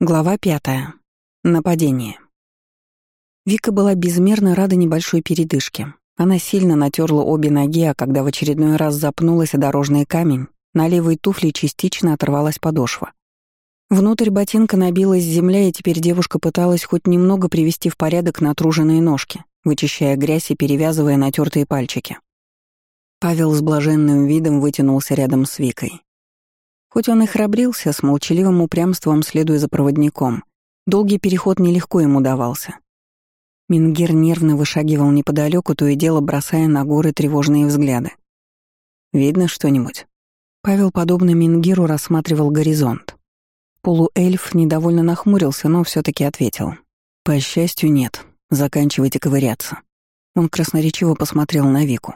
Глава пятая. Нападение. Вика была безмерно рада небольшой передышке. Она сильно натерла обе ноги, а когда в очередной раз запнулась о дорожный камень, на левой туфле частично оторвалась подошва. Внутрь ботинка набилась земля, и теперь девушка пыталась хоть немного привести в порядок натруженные ножки, вычищая грязь и перевязывая натертые пальчики. Павел с блаженным видом вытянулся рядом с Викой. Хоть он и храбрился, с молчаливым упрямством следуя за проводником, долгий переход нелегко ему давался. Мингир нервно вышагивал неподалеку, то и дело бросая на горы тревожные взгляды. «Видно что-нибудь?» Павел, подобно Мингиру, рассматривал горизонт. Полуэльф недовольно нахмурился, но все таки ответил. «По счастью, нет. Заканчивайте ковыряться». Он красноречиво посмотрел на Вику.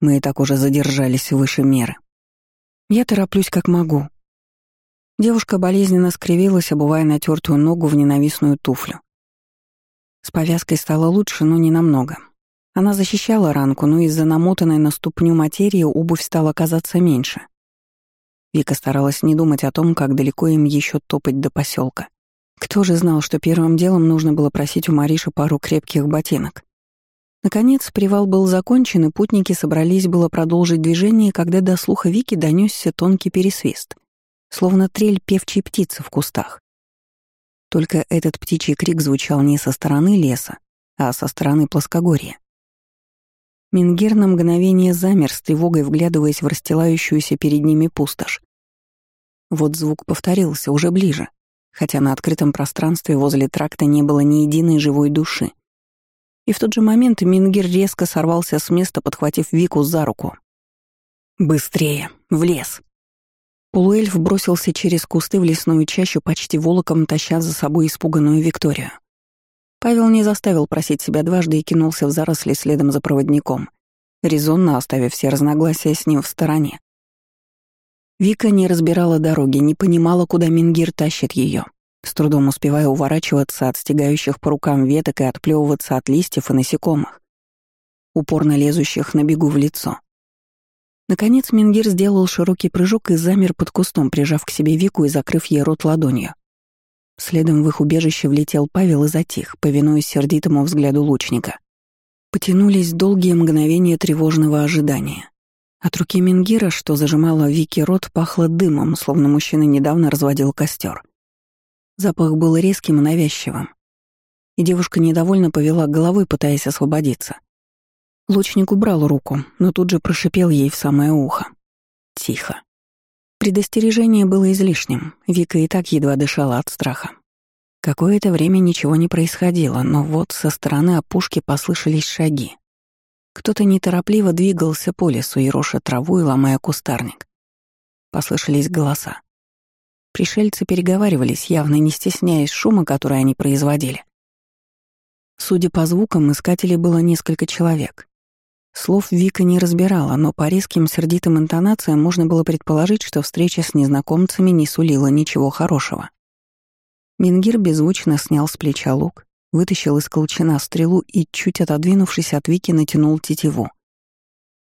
«Мы и так уже задержались выше меры». Я тороплюсь как могу. Девушка болезненно скривилась, обувая натертую ногу в ненавистную туфлю. С повязкой стало лучше, но не намного. Она защищала ранку, но из-за намотанной на ступню материи обувь стала казаться меньше. Вика старалась не думать о том, как далеко им еще топать до поселка. Кто же знал, что первым делом нужно было просить у Мариши пару крепких ботинок? Наконец, привал был закончен, и путники собрались было продолжить движение, когда до слуха Вики донесся тонкий пересвист, словно трель певчей птицы в кустах. Только этот птичий крик звучал не со стороны леса, а со стороны плоскогорья. Мингер на мгновение замер с тревогой, вглядываясь в расстилающуюся перед ними пустошь. Вот звук повторился, уже ближе, хотя на открытом пространстве возле тракта не было ни единой живой души. И в тот же момент Мингир резко сорвался с места, подхватив Вику за руку. «Быстрее! В лес!» Полуэльф бросился через кусты в лесную чащу, почти волоком таща за собой испуганную Викторию. Павел не заставил просить себя дважды и кинулся в заросли следом за проводником, резонно оставив все разногласия с ним в стороне. Вика не разбирала дороги, не понимала, куда Мингир тащит ее с трудом успевая уворачиваться от стегающих по рукам веток и отплевываться от листьев и насекомых, упорно лезущих на бегу в лицо. Наконец Мингир сделал широкий прыжок и замер под кустом, прижав к себе Вику и закрыв ей рот ладонью. Следом в их убежище влетел Павел и затих, повинуясь сердитому взгляду лучника. Потянулись долгие мгновения тревожного ожидания. От руки Мингира, что зажимала Вики рот, пахло дымом, словно мужчина недавно разводил костер. Запах был резким и навязчивым. И девушка недовольно повела головой, пытаясь освободиться. Лучник убрал руку, но тут же прошипел ей в самое ухо. Тихо. Предостережение было излишним, Вика и так едва дышала от страха. Какое-то время ничего не происходило, но вот со стороны опушки послышались шаги. Кто-то неторопливо двигался по лесу, ероша траву и ломая кустарник. Послышались голоса. Пришельцы переговаривались, явно не стесняясь шума, который они производили. Судя по звукам, искателей было несколько человек. Слов Вика не разбирала, но по резким сердитым интонациям можно было предположить, что встреча с незнакомцами не сулила ничего хорошего. Мингир беззвучно снял с плеча лук, вытащил из колчана стрелу и, чуть отодвинувшись от Вики, натянул тетиву.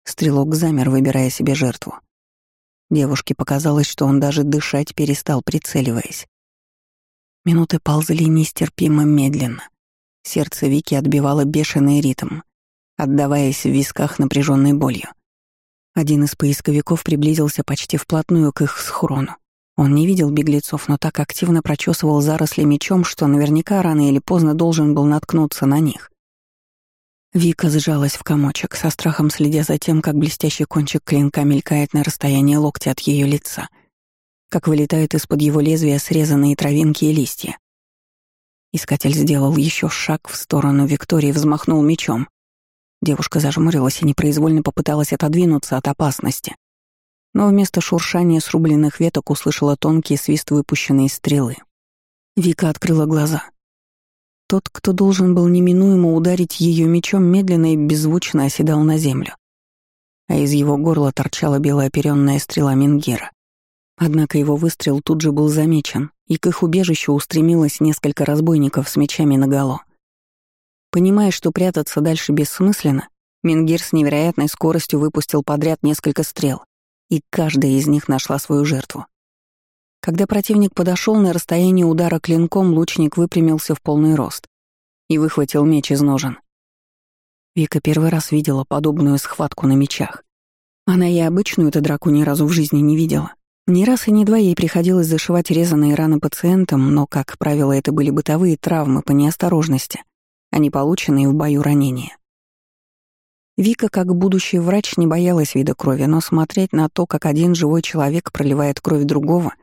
Стрелок замер, выбирая себе жертву. Девушке показалось, что он даже дышать перестал, прицеливаясь. Минуты ползли нестерпимо медленно. Сердце Вики отбивало бешеный ритм, отдаваясь в висках напряженной болью. Один из поисковиков приблизился почти вплотную к их схрону. Он не видел беглецов, но так активно прочесывал заросли мечом, что наверняка рано или поздно должен был наткнуться на них. Вика сжалась в комочек, со страхом следя за тем, как блестящий кончик клинка мелькает на расстоянии локтя от ее лица, как вылетают из-под его лезвия срезанные травинки и листья. Искатель сделал еще шаг в сторону Виктории взмахнул мечом. Девушка зажмурилась и непроизвольно попыталась отодвинуться от опасности. Но вместо шуршания срубленных веток услышала тонкий свист выпущенной стрелы. Вика открыла глаза. Тот, кто должен был неминуемо ударить ее мечом, медленно и беззвучно оседал на землю. А из его горла торчала белая оперенная стрела Мингера. Однако его выстрел тут же был замечен, и к их убежищу устремилось несколько разбойников с мечами наголо. Понимая, что прятаться дальше бессмысленно, Мингир с невероятной скоростью выпустил подряд несколько стрел, и каждая из них нашла свою жертву. Когда противник подошел на расстояние удара клинком, лучник выпрямился в полный рост и выхватил меч из ножен. Вика первый раз видела подобную схватку на мечах. Она и обычную эту драку ни разу в жизни не видела. Ни раз и ни два ей приходилось зашивать резаные раны пациентам, но, как правило, это были бытовые травмы по неосторожности, а не полученные в бою ранения. Вика, как будущий врач, не боялась вида крови, но смотреть на то, как один живой человек проливает кровь другого,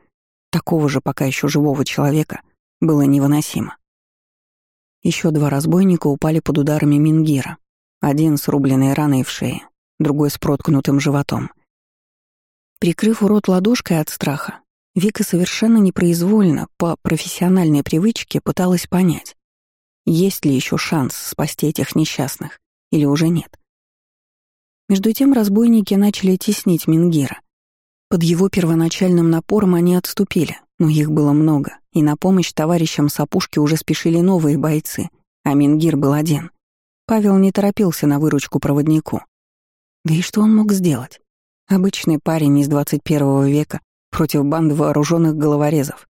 такого же пока еще живого человека, было невыносимо. Еще два разбойника упали под ударами Мингира, один с рубленной раной в шее, другой с проткнутым животом. Прикрыв рот ладошкой от страха, Вика совершенно непроизвольно, по профессиональной привычке, пыталась понять, есть ли еще шанс спасти этих несчастных или уже нет. Между тем разбойники начали теснить Мингира. Под его первоначальным напором они отступили, но их было много, и на помощь товарищам с опушки уже спешили новые бойцы, а Мингир был один. Павел не торопился на выручку проводнику. Да и что он мог сделать? Обычный парень из 21 века против банды вооруженных головорезов.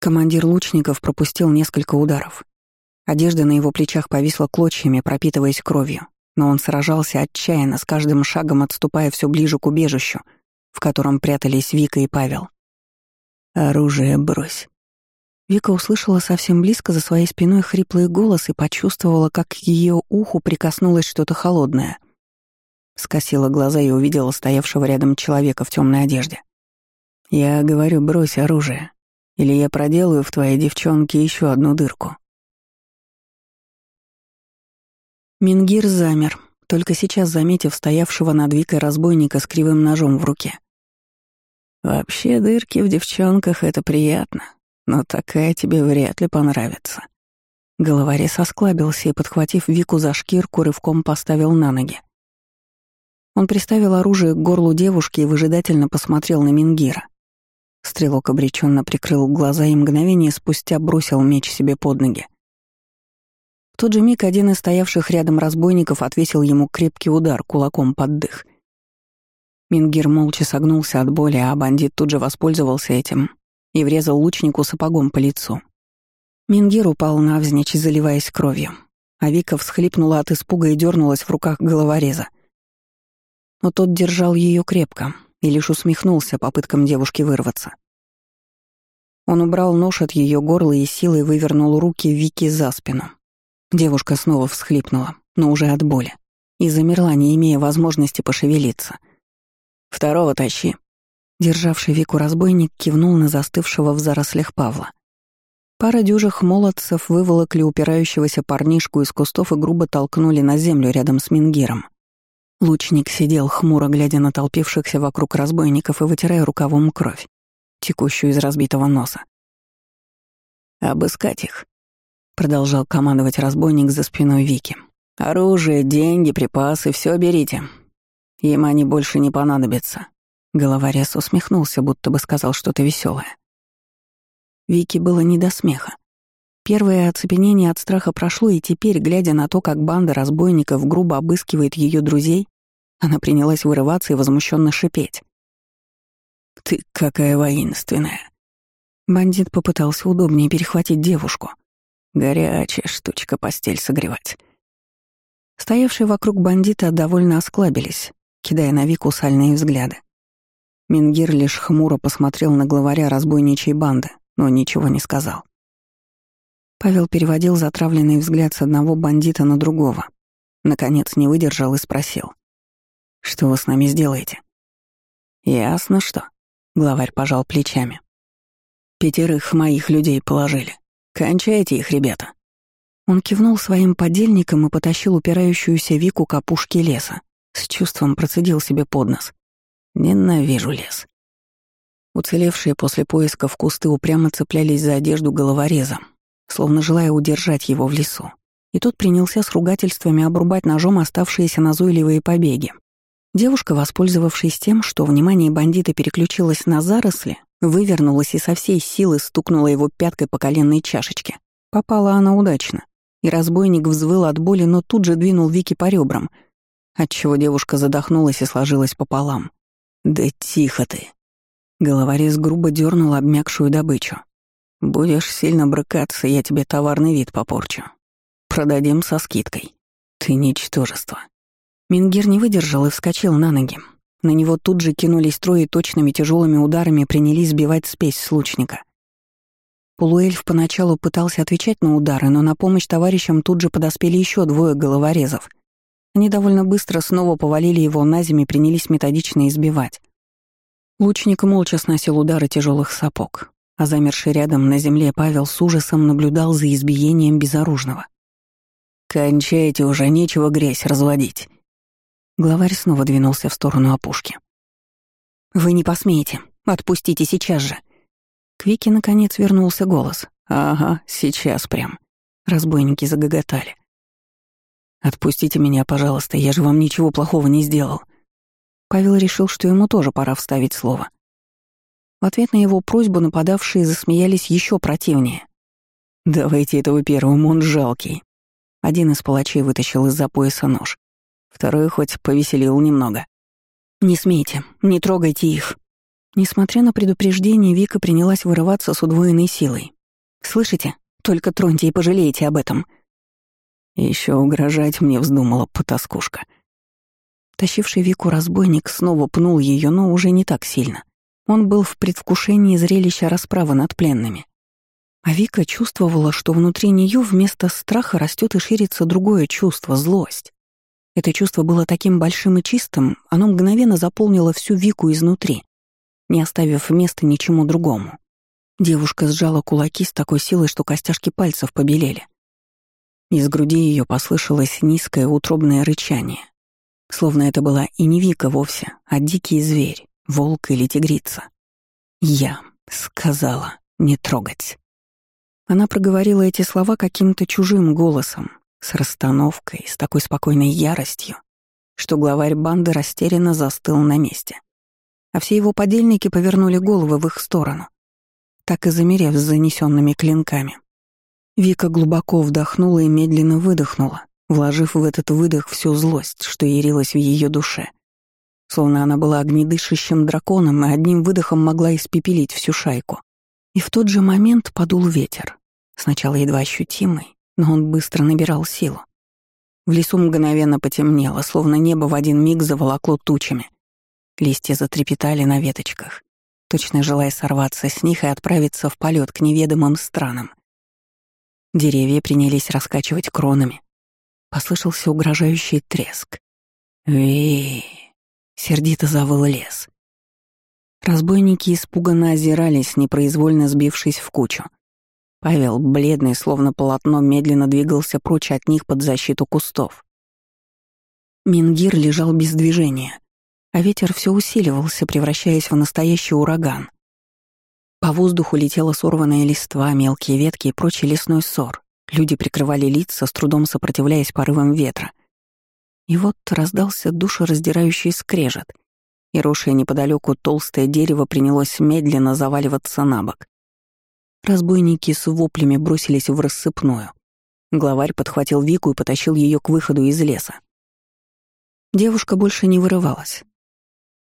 Командир лучников пропустил несколько ударов. Одежда на его плечах повисла клочьями, пропитываясь кровью, но он сражался отчаянно, с каждым шагом отступая все ближе к убежищу, в котором прятались Вика и Павел. «Оружие брось». Вика услышала совсем близко за своей спиной хриплый голос и почувствовала, как к ее уху прикоснулось что-то холодное. Скосила глаза и увидела стоявшего рядом человека в темной одежде. «Я говорю, брось оружие, или я проделаю в твоей девчонке еще одну дырку». Мингир замер, только сейчас заметив стоявшего над Викой разбойника с кривым ножом в руке. «Вообще дырки в девчонках — это приятно, но такая тебе вряд ли понравится». Головорез осклабился и, подхватив Вику за шкирку, рывком поставил на ноги. Он приставил оружие к горлу девушки и выжидательно посмотрел на Мингира. Стрелок обреченно прикрыл глаза и мгновение спустя бросил меч себе под ноги. В тот же миг один из стоявших рядом разбойников отвесил ему крепкий удар кулаком под дых. Мингир молча согнулся от боли, а бандит тут же воспользовался этим и врезал лучнику сапогом по лицу. Мингир упал навзничь, заливаясь кровью, а Вика всхлипнула от испуга и дернулась в руках головореза но тот держал ее крепко и лишь усмехнулся попыткам девушки вырваться. Он убрал нож от ее горла и силой вывернул руки Вики за спину. Девушка снова всхлипнула, но уже от боли, и замерла, не имея возможности пошевелиться. «Второго тащи». Державший Вику разбойник кивнул на застывшего в зарослях Павла. Пара дюжих молодцев выволокли упирающегося парнишку из кустов и грубо толкнули на землю рядом с Мингиром. Лучник сидел хмуро, глядя на толпившихся вокруг разбойников и вытирая рукавом кровь, текущую из разбитого носа. «Обыскать их», — продолжал командовать разбойник за спиной Вики. «Оружие, деньги, припасы — все берите. Им они больше не понадобятся». Головорез усмехнулся, будто бы сказал что-то веселое. Вики было не до смеха. Первое оцепенение от страха прошло, и теперь, глядя на то, как банда разбойников грубо обыскивает ее друзей, она принялась вырываться и возмущенно шипеть. «Ты какая воинственная!» Бандит попытался удобнее перехватить девушку. Горячая штучка постель согревать. Стоявшие вокруг бандита довольно осклабились, кидая на Вику сальные взгляды. Мингир лишь хмуро посмотрел на главаря разбойничьей банды, но ничего не сказал. Павел переводил затравленный взгляд с одного бандита на другого. Наконец не выдержал и спросил. «Что вы с нами сделаете?» «Ясно что», — главарь пожал плечами. «Пятерых моих людей положили. Кончайте их, ребята». Он кивнул своим подельникам и потащил упирающуюся Вику к опушке леса. С чувством процедил себе под нос. «Ненавижу лес». Уцелевшие после поисков кусты упрямо цеплялись за одежду головореза, словно желая удержать его в лесу. И тот принялся с ругательствами обрубать ножом оставшиеся назойливые побеги. Девушка, воспользовавшись тем, что внимание бандита переключилось на заросли, вывернулась и со всей силы стукнула его пяткой по коленной чашечке. Попала она удачно, и разбойник взвыл от боли, но тут же двинул Вики по ребрам, отчего девушка задохнулась и сложилась пополам. «Да тихо ты!» Головорез грубо дернул обмякшую добычу. «Будешь сильно брыкаться, я тебе товарный вид попорчу. Продадим со скидкой. Ты ничтожество». Мингир не выдержал и вскочил на ноги. На него тут же кинулись трое точными тяжелыми ударами принялись сбивать спесь с лучника. Полуэльф поначалу пытался отвечать на удары, но на помощь товарищам тут же подоспели еще двое головорезов. Они довольно быстро снова повалили его на землю и принялись методично избивать. Лучник молча сносил удары тяжелых сапог, а замерший рядом на земле Павел с ужасом наблюдал за избиением безоружного. «Кончайте уже, нечего грязь разводить». Главарь снова двинулся в сторону опушки. «Вы не посмеете. Отпустите сейчас же». К Вике, наконец, вернулся голос. «Ага, сейчас прям». Разбойники загоготали. «Отпустите меня, пожалуйста, я же вам ничего плохого не сделал». Павел решил, что ему тоже пора вставить слово. В ответ на его просьбу нападавшие засмеялись еще противнее. «Давайте этого первым, он жалкий». Один из палачей вытащил из-за пояса нож. Второй хоть повеселил немного. «Не смейте, не трогайте их». Несмотря на предупреждение, Вика принялась вырываться с удвоенной силой. «Слышите? Только троньте и пожалеете об этом». Еще угрожать мне вздумала потаскушка. Тащивший Вику разбойник снова пнул ее, но уже не так сильно. Он был в предвкушении зрелища расправы над пленными. А Вика чувствовала, что внутри нее вместо страха растет и ширится другое чувство — злость. Это чувство было таким большим и чистым, оно мгновенно заполнило всю Вику изнутри, не оставив места ничему другому. Девушка сжала кулаки с такой силой, что костяшки пальцев побелели. Из груди ее послышалось низкое утробное рычание, Словно это была и не Вика вовсе, а дикий зверь, волк или тигрица. Я сказала не трогать. Она проговорила эти слова каким-то чужим голосом, с расстановкой, с такой спокойной яростью, что главарь банды растерянно застыл на месте. А все его подельники повернули головы в их сторону, так и замерев с занесенными клинками. Вика глубоко вдохнула и медленно выдохнула, вложив в этот выдох всю злость, что ярилась в ее душе. Словно она была огнедышащим драконом и одним выдохом могла испепелить всю шайку. И в тот же момент подул ветер. Сначала едва ощутимый, но он быстро набирал силу. В лесу мгновенно потемнело, словно небо в один миг заволокло тучами. Листья затрепетали на веточках, точно желая сорваться с них и отправиться в полет к неведомым странам. Деревья принялись раскачивать кронами, Послышался угрожающий треск. ви сердито завыл лес. Разбойники испуганно озирались, непроизвольно сбившись в кучу. Павел, бледный, словно полотно, медленно двигался прочь от них под защиту кустов. Мингир лежал без движения, а ветер все усиливался, превращаясь в настоящий ураган. По воздуху летела сорванная листва, мелкие ветки и прочий лесной ссор. Люди прикрывали лица, с трудом сопротивляясь порывам ветра. И вот раздался душераздирающий скрежет, и росшее неподалеку толстое дерево принялось медленно заваливаться на бок. Разбойники с воплями бросились в рассыпную. Главарь подхватил Вику и потащил ее к выходу из леса. Девушка больше не вырывалась.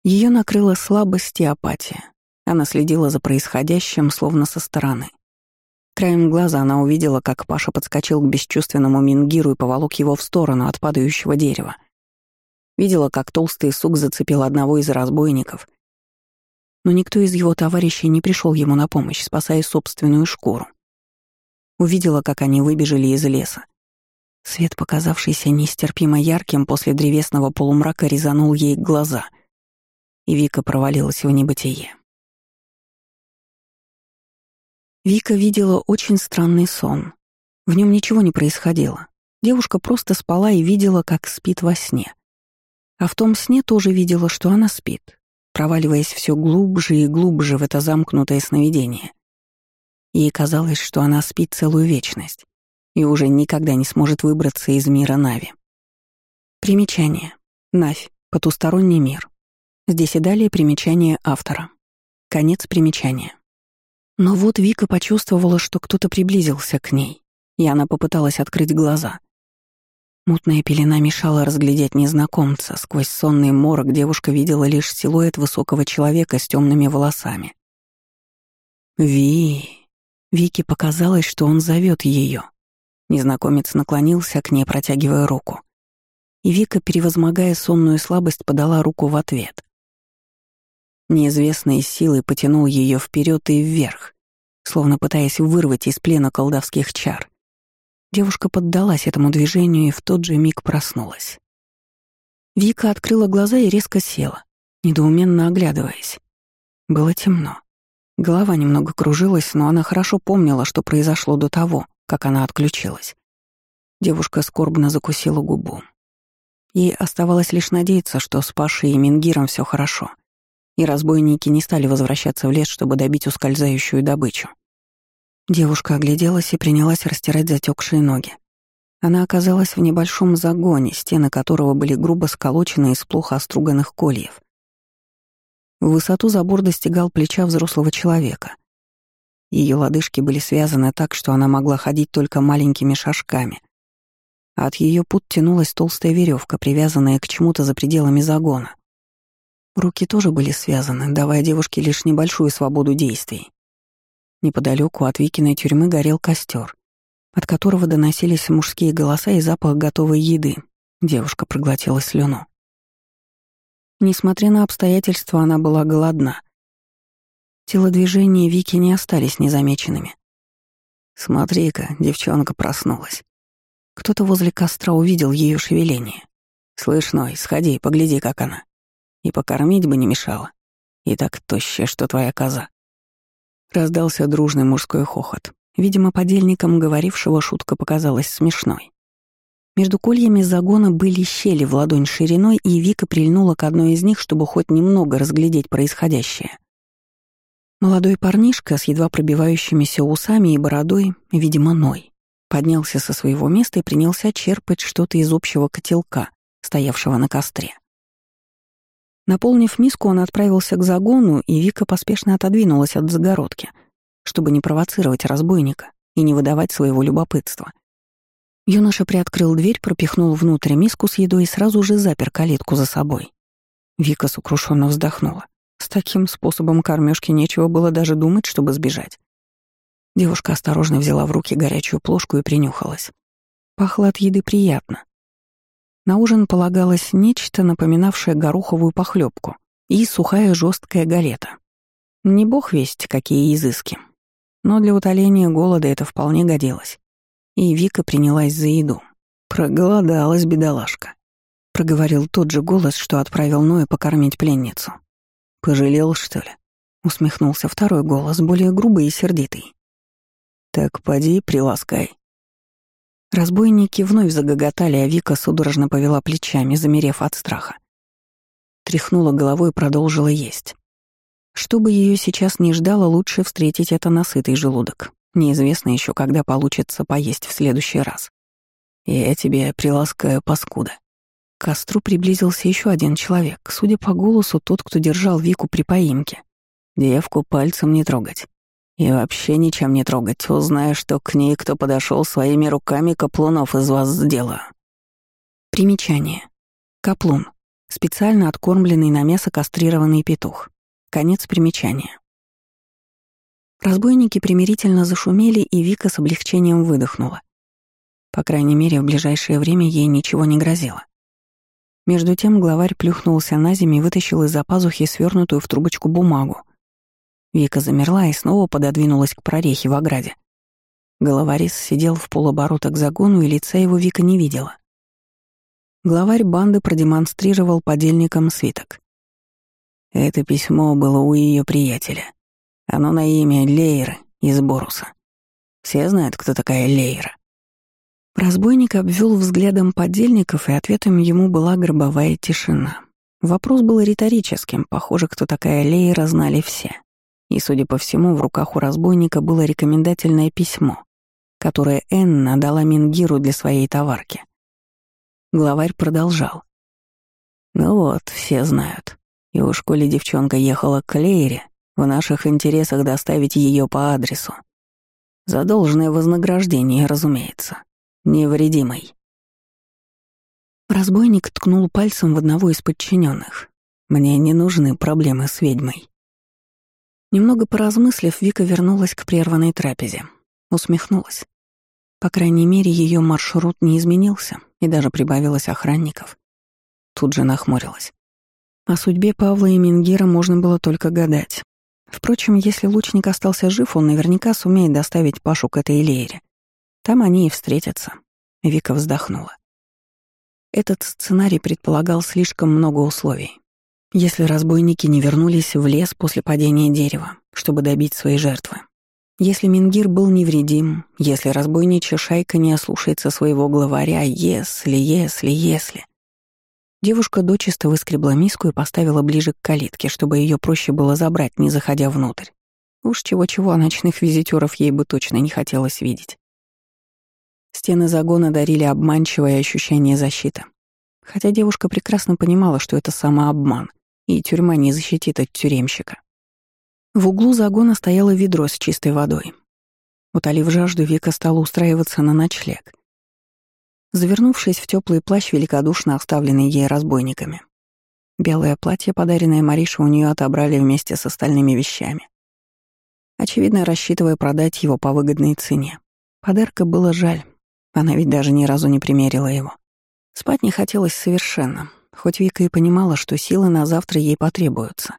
Ее накрыла слабость и апатия. Она следила за происходящим, словно со стороны. Краем глаза она увидела, как Паша подскочил к бесчувственному Мингиру и поволок его в сторону от падающего дерева. Видела, как толстый сук зацепил одного из разбойников. Но никто из его товарищей не пришел ему на помощь, спасая собственную шкуру. Увидела, как они выбежали из леса. Свет, показавшийся нестерпимо ярким после древесного полумрака, резанул ей глаза, и Вика провалилась в небытие. Вика видела очень странный сон. В нем ничего не происходило. Девушка просто спала и видела, как спит во сне. А в том сне тоже видела, что она спит, проваливаясь все глубже и глубже в это замкнутое сновидение. Ей казалось, что она спит целую вечность и уже никогда не сможет выбраться из мира Нави. Примечание. Навь. Потусторонний мир. Здесь и далее примечание автора. Конец примечания. Но вот Вика почувствовала, что кто-то приблизился к ней, и она попыталась открыть глаза. Мутная пелена мешала разглядеть незнакомца. Сквозь сонный морок девушка видела лишь силуэт высокого человека с темными волосами. «Ви!» Вике показалось, что он зовет ее. Незнакомец наклонился к ней, протягивая руку. И Вика, перевозмогая сонную слабость, подала руку в ответ. Неизвестной силой потянул ее вперед и вверх, словно пытаясь вырвать из плена колдовских чар. Девушка поддалась этому движению и в тот же миг проснулась. Вика открыла глаза и резко села, недоуменно оглядываясь. Было темно. Голова немного кружилась, но она хорошо помнила, что произошло до того, как она отключилась. Девушка скорбно закусила губу. Ей оставалось лишь надеяться, что с Пашей и Мингиром все хорошо, и разбойники не стали возвращаться в лес, чтобы добить ускользающую добычу. Девушка огляделась и принялась растирать затекшие ноги. Она оказалась в небольшом загоне, стены которого были грубо сколочены из плохо оструганных кольев. В высоту забор достигал плеча взрослого человека. Ее лодыжки были связаны так, что она могла ходить только маленькими шажками. От ее пут тянулась толстая веревка, привязанная к чему-то за пределами загона. Руки тоже были связаны, давая девушке лишь небольшую свободу действий. Неподалеку от Викиной тюрьмы горел костер, от которого доносились мужские голоса и запах готовой еды. Девушка проглотила слюну. Несмотря на обстоятельства, она была голодна. Телодвижения Вики не остались незамеченными. «Смотри-ка, девчонка проснулась». Кто-то возле костра увидел ее шевеление. «Слышь, Ной, сходи, погляди, как она. И покормить бы не мешало. И так тощая, что твоя коза». Раздался дружный мужской хохот. Видимо, подельникам говорившего шутка показалась смешной. Между кольями загона были щели в ладонь шириной, и Вика прильнула к одной из них, чтобы хоть немного разглядеть происходящее. Молодой парнишка с едва пробивающимися усами и бородой, видимо, Ной, поднялся со своего места и принялся черпать что-то из общего котелка, стоявшего на костре. Наполнив миску, он отправился к загону, и Вика поспешно отодвинулась от загородки, чтобы не провоцировать разбойника и не выдавать своего любопытства. Юноша приоткрыл дверь, пропихнул внутрь миску с едой и сразу же запер калитку за собой. Вика сокрушенно вздохнула. С таким способом кормежки нечего было даже думать, чтобы сбежать. Девушка осторожно взяла в руки горячую плошку и принюхалась. Пахло от еды приятно. На ужин полагалось нечто, напоминавшее гороховую похлебку и сухая жесткая галета. Не бог весть, какие изыски. Но для утоления голода это вполне годилось. И Вика принялась за еду. «Проголодалась бедолашка», — проговорил тот же голос, что отправил Ноя покормить пленницу. «Пожалел, что ли?» — усмехнулся второй голос, более грубый и сердитый. «Так поди, приласкай». Разбойники вновь загоготали, а Вика судорожно повела плечами, замерев от страха. Тряхнула головой и продолжила есть. Что бы ее сейчас не ждало, лучше встретить это насытый желудок. Неизвестно еще, когда получится поесть в следующий раз. Я тебе приласкаю, паскуда. К костру приблизился еще один человек, судя по голосу, тот, кто держал Вику при поимке. Девку пальцем не трогать. И вообще ничем не трогать, узнаю, что к ней кто подошел своими руками каплунов из вас сделаю. Примечание. Каплун. Специально откормленный на мясо кастрированный петух. Конец примечания. Разбойники примирительно зашумели, и Вика с облегчением выдохнула. По крайней мере, в ближайшее время ей ничего не грозило. Между тем главарь плюхнулся на землю и вытащил из-за пазухи свернутую в трубочку бумагу, Вика замерла и снова пододвинулась к прорехе в ограде. Головорез сидел в полоборота к загону, и лица его Вика не видела. Главарь банды продемонстрировал подельникам свиток. Это письмо было у ее приятеля. Оно на имя Лейры из Боруса. Все знают, кто такая Лейра. Разбойник обвел взглядом подельников, и ответом ему была гробовая тишина. Вопрос был риторическим, похоже, кто такая Лейра, знали все. И, судя по всему, в руках у разбойника было рекомендательное письмо, которое Энна дала Мингиру для своей товарки. Главарь продолжал. «Ну вот, все знают. И уж коли девчонка ехала к Лейре, в наших интересах доставить ее по адресу. За должное вознаграждение, разумеется. Невредимой. Разбойник ткнул пальцем в одного из подчиненных. «Мне не нужны проблемы с ведьмой». Немного поразмыслив, Вика вернулась к прерванной трапезе. Усмехнулась. По крайней мере, ее маршрут не изменился, и даже прибавилось охранников. Тут же нахмурилась. О судьбе Павла и Мингира можно было только гадать. Впрочем, если лучник остался жив, он наверняка сумеет доставить Пашу к этой леере. Там они и встретятся. Вика вздохнула. Этот сценарий предполагал слишком много условий. Если разбойники не вернулись в лес после падения дерева, чтобы добить свои жертвы. Если Мингир был невредим, если разбойничья шайка не ослушается своего главаря, если, если, если. Девушка дочисто выскребла миску и поставила ближе к калитке, чтобы ее проще было забрать, не заходя внутрь. Уж чего-чего, а ночных визитеров ей бы точно не хотелось видеть. Стены загона дарили обманчивое ощущение защиты. Хотя девушка прекрасно понимала, что это самообман, и тюрьма не защитит от тюремщика. В углу загона стояло ведро с чистой водой. Утолив жажду, Вика стала устраиваться на ночлег завернувшись в теплый плащ, великодушно оставленный ей разбойниками. Белое платье, подаренное Марише, у нее отобрали вместе с остальными вещами. Очевидно, рассчитывая продать его по выгодной цене. Подарка было жаль, она ведь даже ни разу не примерила его. Спать не хотелось совершенно, хоть Вика и понимала, что силы на завтра ей потребуются.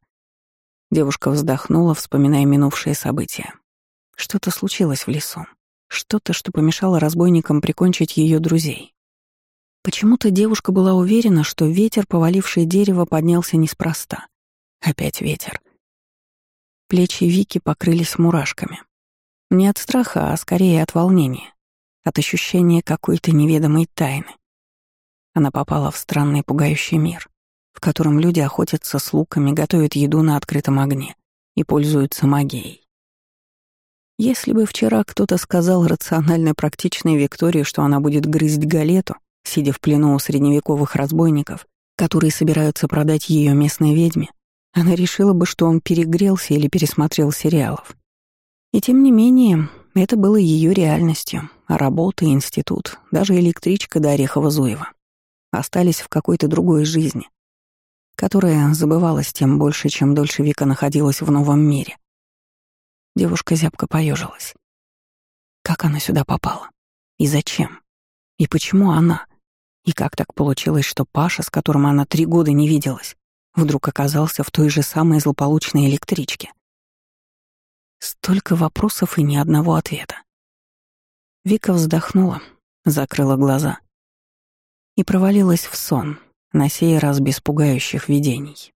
Девушка вздохнула, вспоминая минувшие события. Что-то случилось в лесу. Что-то, что помешало разбойникам прикончить ее друзей. Почему-то девушка была уверена, что ветер, поваливший дерево, поднялся неспроста. Опять ветер. Плечи Вики покрылись мурашками. Не от страха, а скорее от волнения, от ощущения какой-то неведомой тайны. Она попала в странный пугающий мир, в котором люди охотятся с луками, готовят еду на открытом огне и пользуются магией. Если бы вчера кто-то сказал рационально практичной Виктории, что она будет грызть галету, сидя в плену у средневековых разбойников, которые собираются продать ее местной ведьме, она решила бы, что он перегрелся или пересмотрел сериалов. И тем не менее, это было ее реальностью, а работа, институт, даже электричка до Орехова-Зуева остались в какой-то другой жизни, которая забывалась тем больше, чем дольше Вика находилась в новом мире. Девушка зябко поежилась. Как она сюда попала? И зачем? И почему она? И как так получилось, что Паша, с которым она три года не виделась, вдруг оказался в той же самой злополучной электричке? Столько вопросов и ни одного ответа. Вика вздохнула, закрыла глаза и провалилась в сон, на сей раз без пугающих видений.